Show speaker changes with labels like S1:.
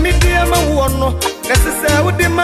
S1: me dear, my one. Necessary, na